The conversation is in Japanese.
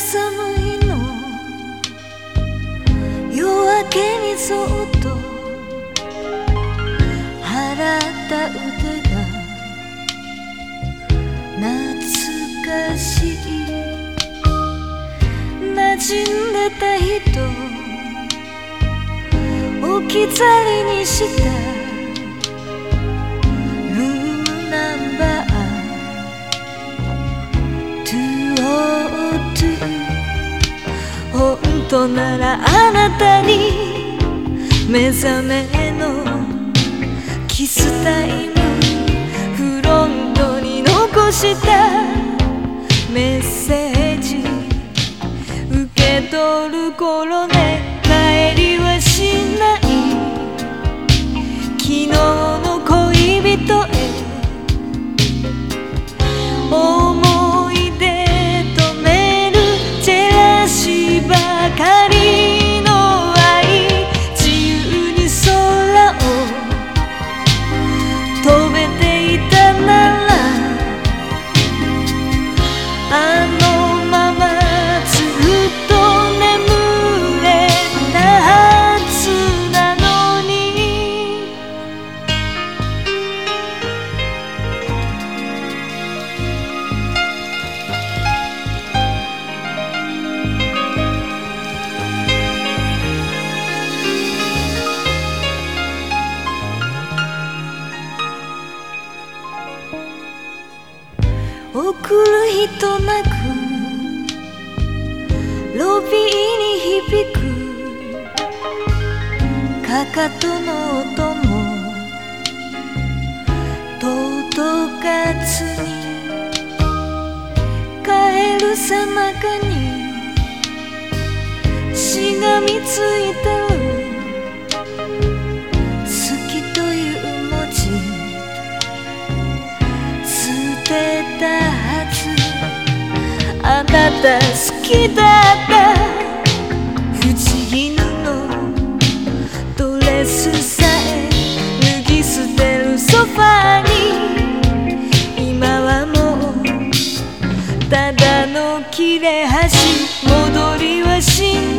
寒いの夜明けにそっと払った腕が懐かしい。馴染んでた人。置き去りにした。とならあなたに目覚めのキスタイムフロントに残したメッセージ受け取る頃ね送る人なくロビーに響くかかとの音も届かずに帰るさなかにしがみついてる。あなた好きだった。不思議のドレスさえ脱ぎ捨てるソファに。今はもうただの切れ端。戻りはしない